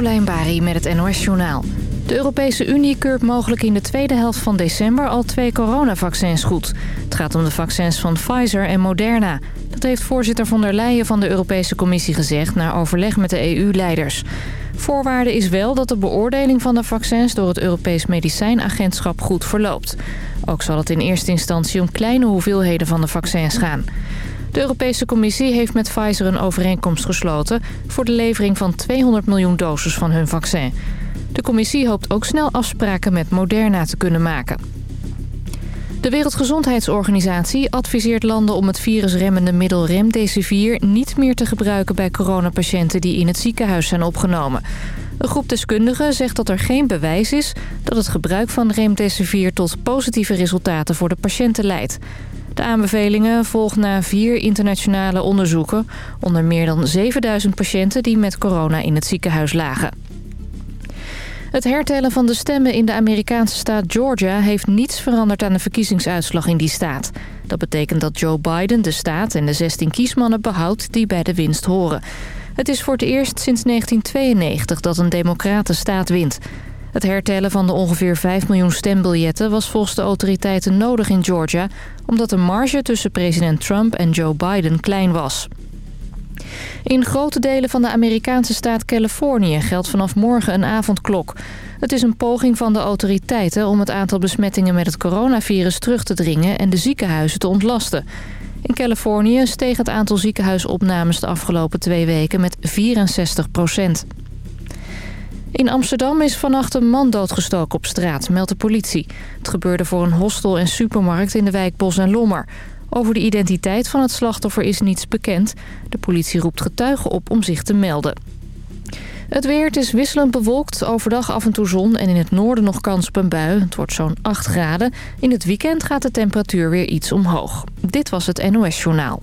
Carolijn Bari met het NOS Journaal. De Europese Unie keurt mogelijk in de tweede helft van december al twee coronavaccins goed. Het gaat om de vaccins van Pfizer en Moderna. Dat heeft voorzitter von der Leyen van de Europese Commissie gezegd... na overleg met de EU-leiders. Voorwaarde is wel dat de beoordeling van de vaccins... door het Europees Medicijnagentschap goed verloopt. Ook zal het in eerste instantie om kleine hoeveelheden van de vaccins gaan. De Europese Commissie heeft met Pfizer een overeenkomst gesloten... voor de levering van 200 miljoen doses van hun vaccin. De commissie hoopt ook snel afspraken met Moderna te kunnen maken. De Wereldgezondheidsorganisatie adviseert landen om het virusremmende middel Remdesivir niet meer te gebruiken bij coronapatiënten die in het ziekenhuis zijn opgenomen. Een groep deskundigen zegt dat er geen bewijs is dat het gebruik van Remdesivir tot positieve resultaten voor de patiënten leidt. De aanbevelingen volgen na vier internationale onderzoeken... onder meer dan 7000 patiënten die met corona in het ziekenhuis lagen. Het hertellen van de stemmen in de Amerikaanse staat Georgia... heeft niets veranderd aan de verkiezingsuitslag in die staat. Dat betekent dat Joe Biden de staat en de 16 kiesmannen behoudt... die bij de winst horen. Het is voor het eerst sinds 1992 dat een democraten staat wint... Het hertellen van de ongeveer 5 miljoen stembiljetten was volgens de autoriteiten nodig in Georgia... omdat de marge tussen president Trump en Joe Biden klein was. In grote delen van de Amerikaanse staat Californië geldt vanaf morgen een avondklok. Het is een poging van de autoriteiten om het aantal besmettingen met het coronavirus terug te dringen en de ziekenhuizen te ontlasten. In Californië steeg het aantal ziekenhuisopnames de afgelopen twee weken met 64 procent. In Amsterdam is vannacht een man doodgestoken op straat, meldt de politie. Het gebeurde voor een hostel en supermarkt in de wijk Bos en Lommer. Over de identiteit van het slachtoffer is niets bekend. De politie roept getuigen op om zich te melden. Het weer, het is wisselend bewolkt, overdag af en toe zon en in het noorden nog kans op een bui. Het wordt zo'n 8 graden. In het weekend gaat de temperatuur weer iets omhoog. Dit was het NOS Journaal.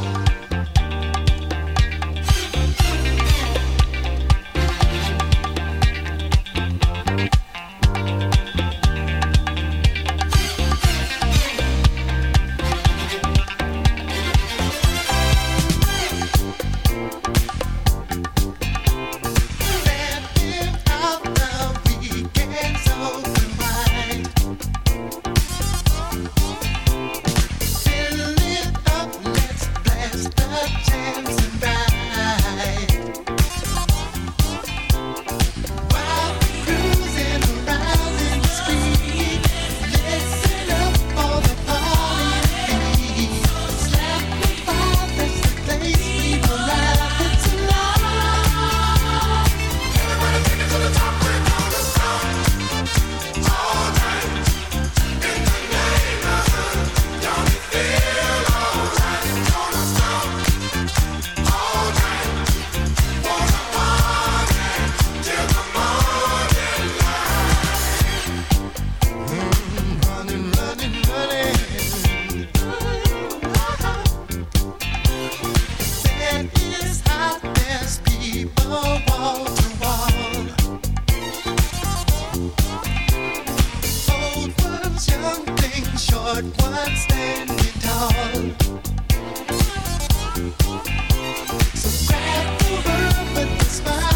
but one standing tall. So grab the rope but a smile.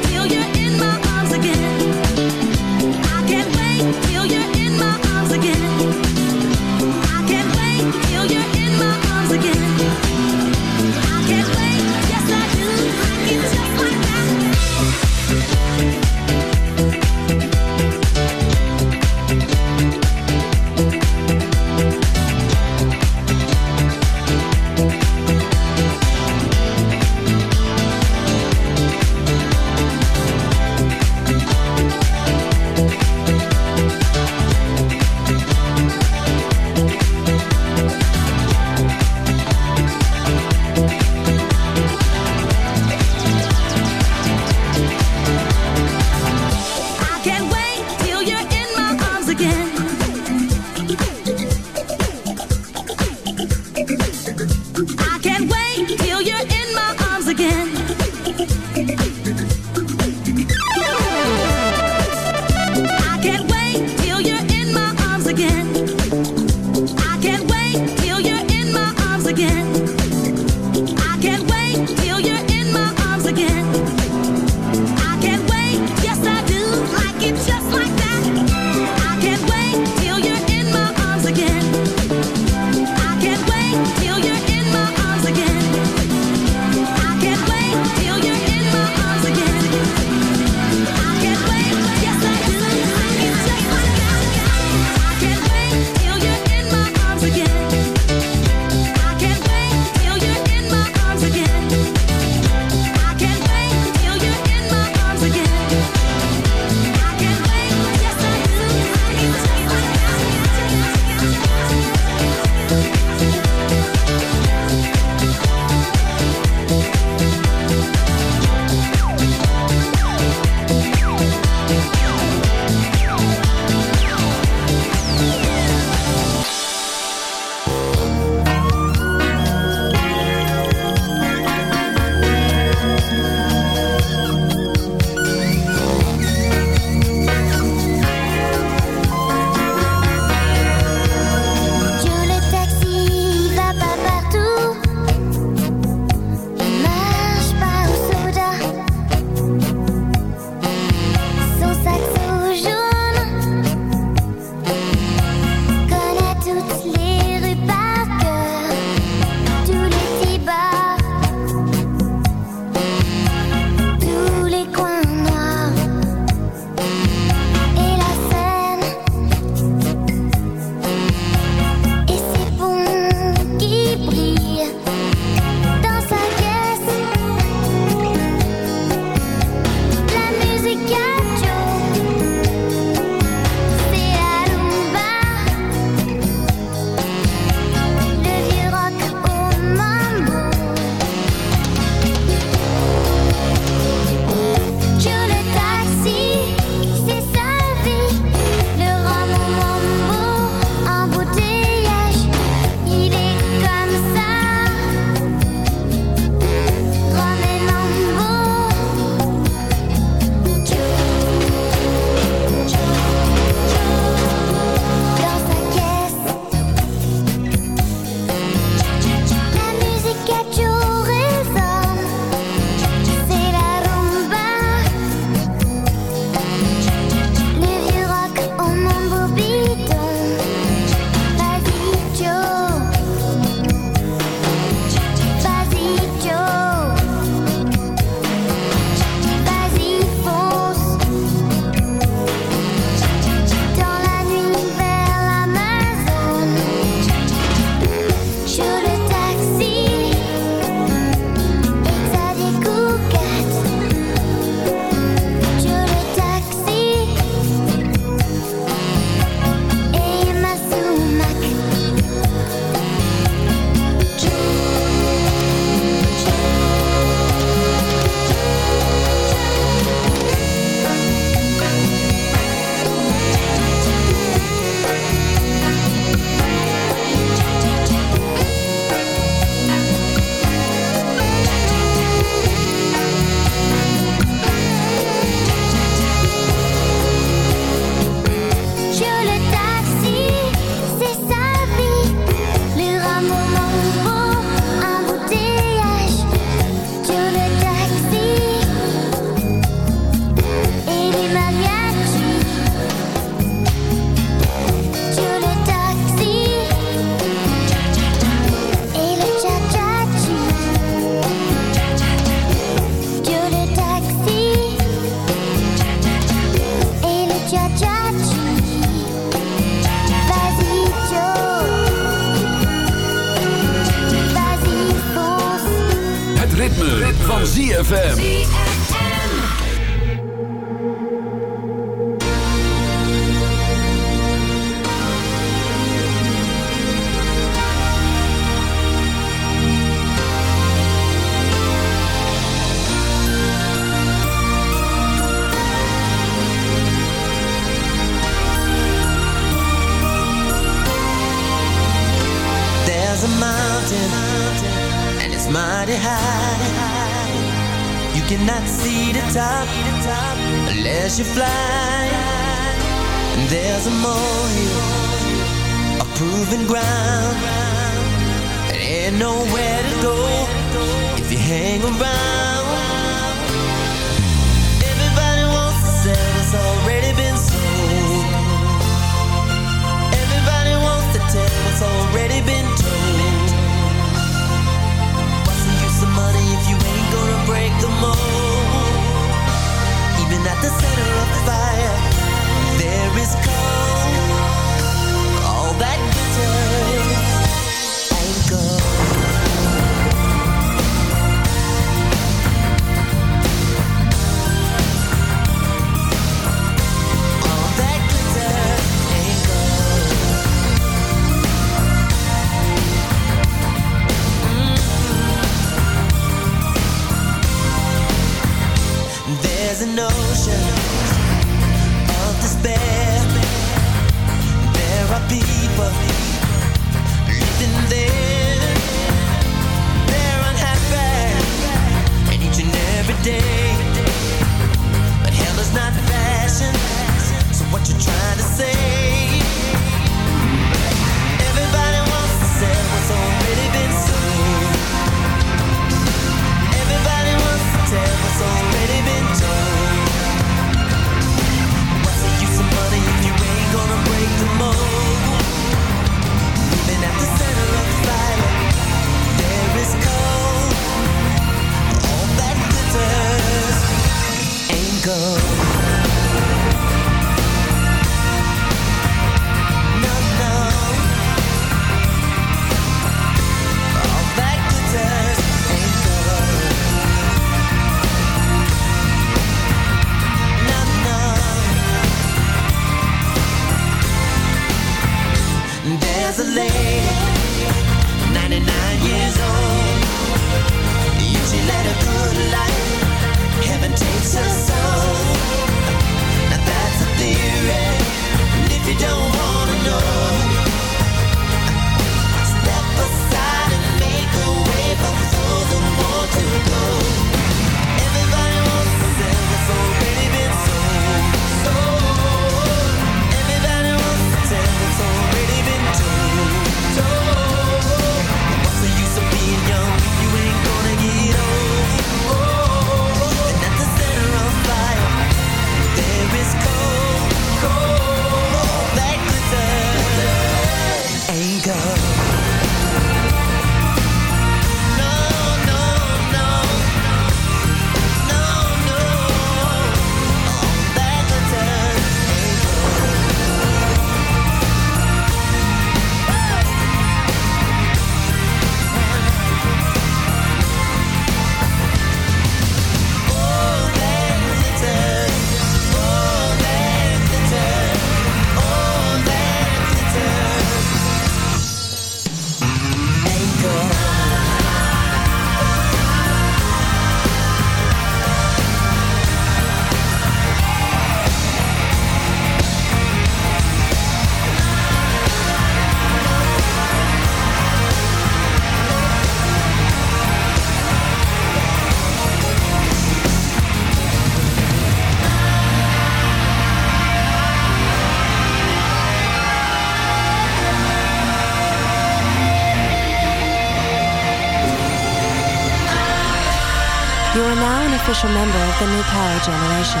generation.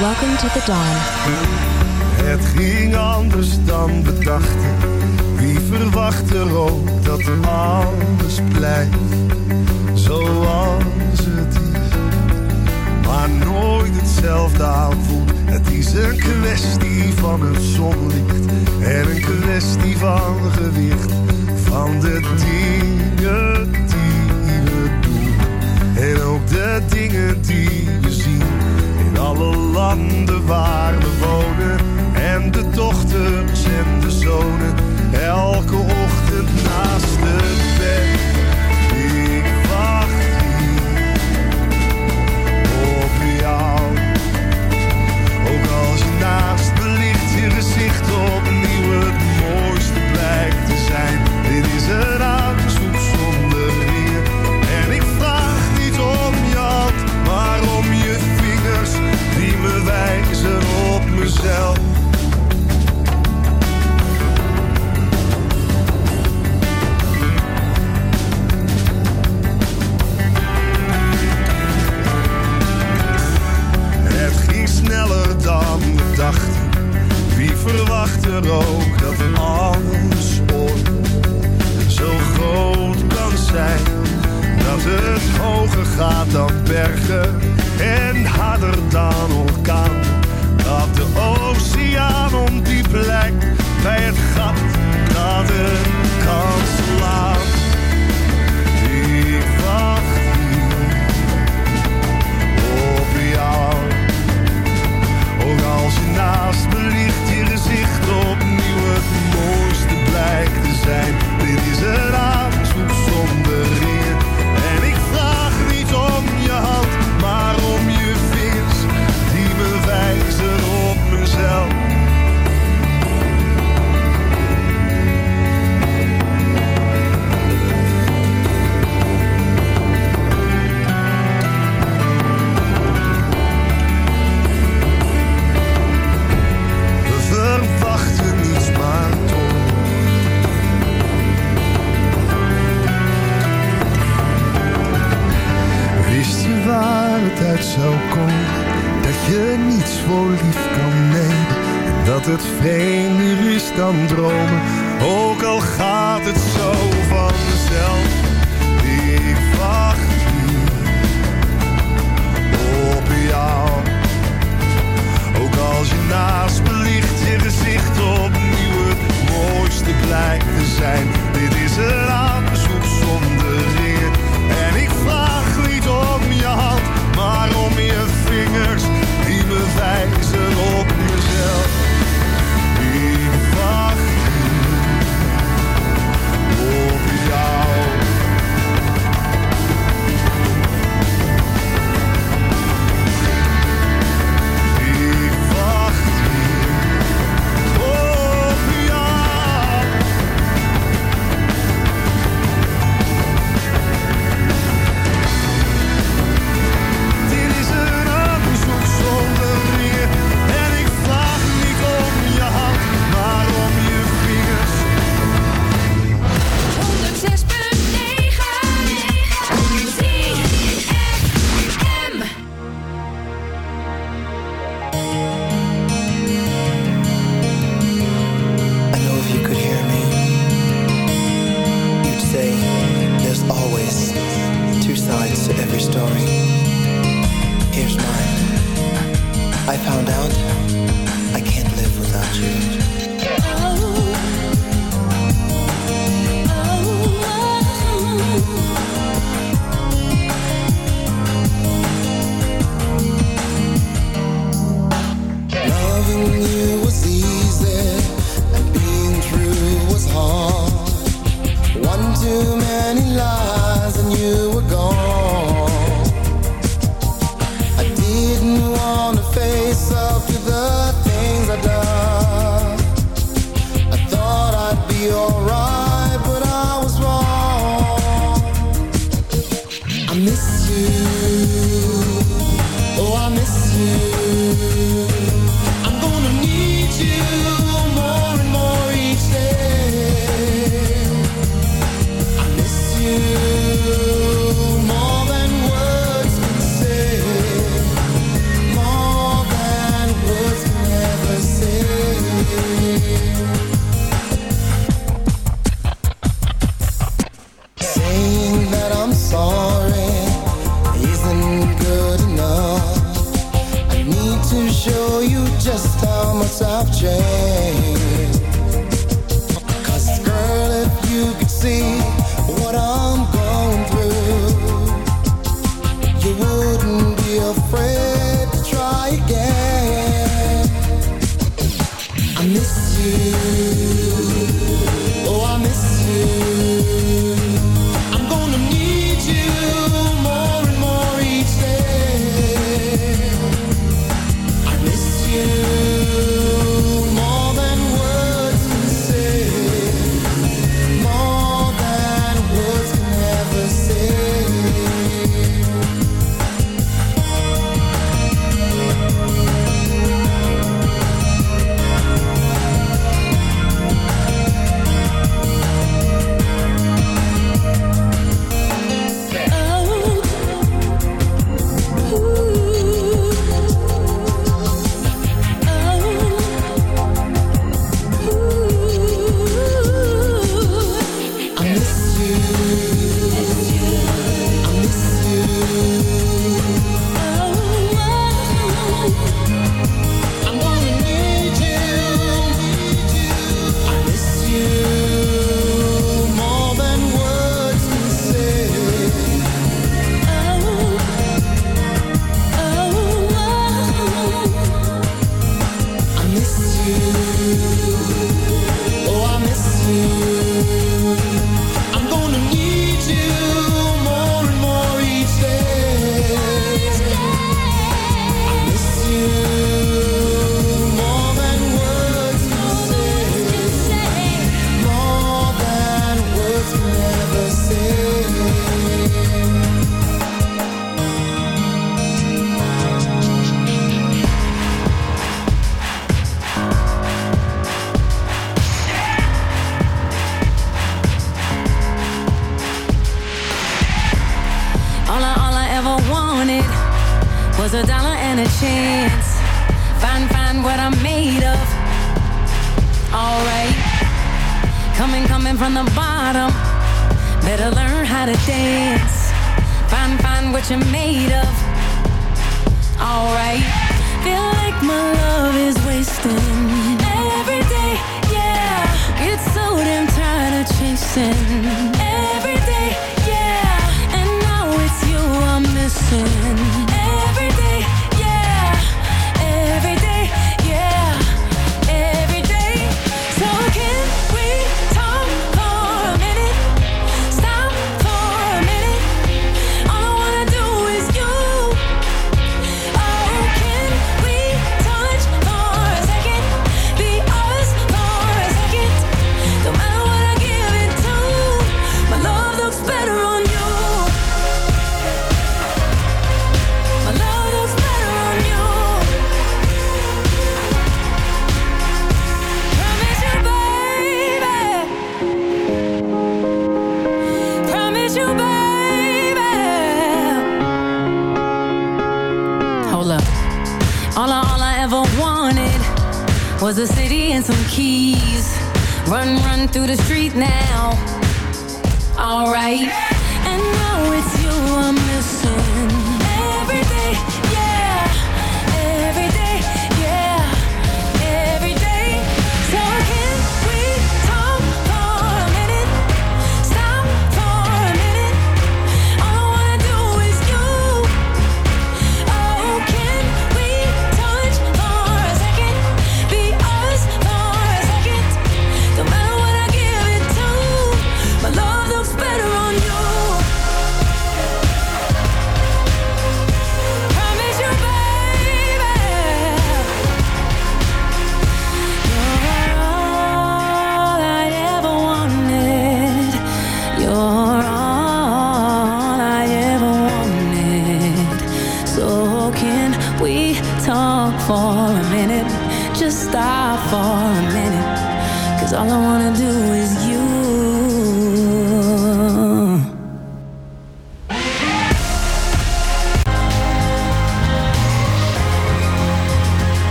Welcome to the dawn. Het ging anders dan we dachten. Wie verwacht er ook dat alles blijft zoals het is. Maar nooit hetzelfde aanvoelt. Het is een kwestie van het zonlicht. En een kwestie van gewicht. Van de dingen die we doen. En ook de dingen die we landen waar we wonen. En de dochters en de zonen, elke ochtend naast het bed. Ik wacht hier op jou. Ook als je naast me ligt, je gezicht opnieuw het mooiste blijkt te zijn. Dit is een die me wijzen op mezelf. Het ging sneller dan we dachten. Wie verwacht er ook dat alles ooit zo groot kan zijn? Dat het hoger gaat dan bergen en harder dan orkaan. Dat de oceaan om die plek bij het gat dat het kan slaan. Ik wacht hier op jou. Ook als je naast me ligt, je gezicht opnieuw het mooiste blijkt te zijn. Dit is een aanzoek zonder eer. Zou komen? Dat je niets voor lief kan nemen. En dat het vreemder is dan dromen. Ook al gaat het zo vanzelf. Ik wacht hier op jou. Ook als je naast me ligt, je gezicht opnieuw het mooiste blijkt te zijn. Dit is een aanzoek zonder eer. En ik vraag niet om je hand, vingers die me wijzen op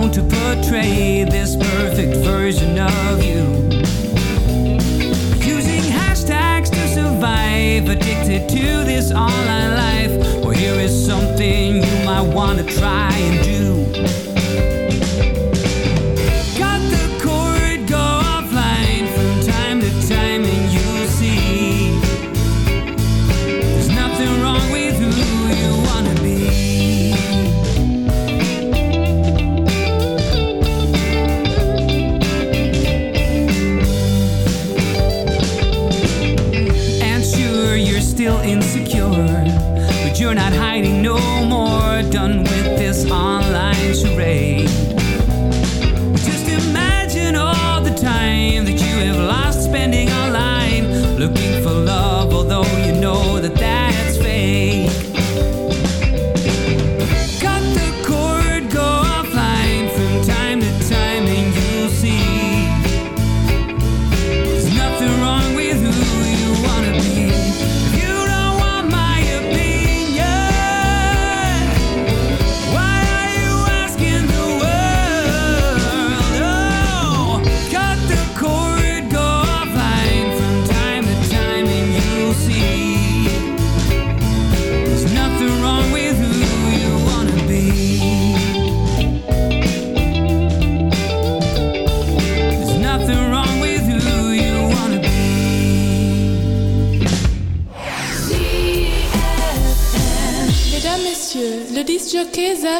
Using to portray this perfect version of you. Using hashtags to survive, addicted to this online life. Well, here is something you might want to try and do.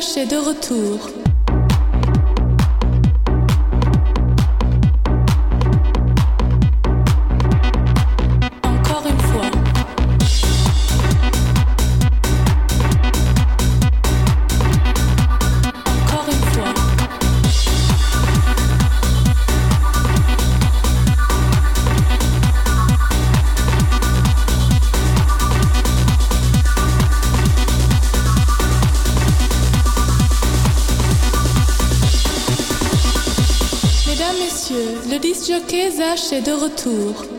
Zach est de retour. Est de retour.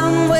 Somewhere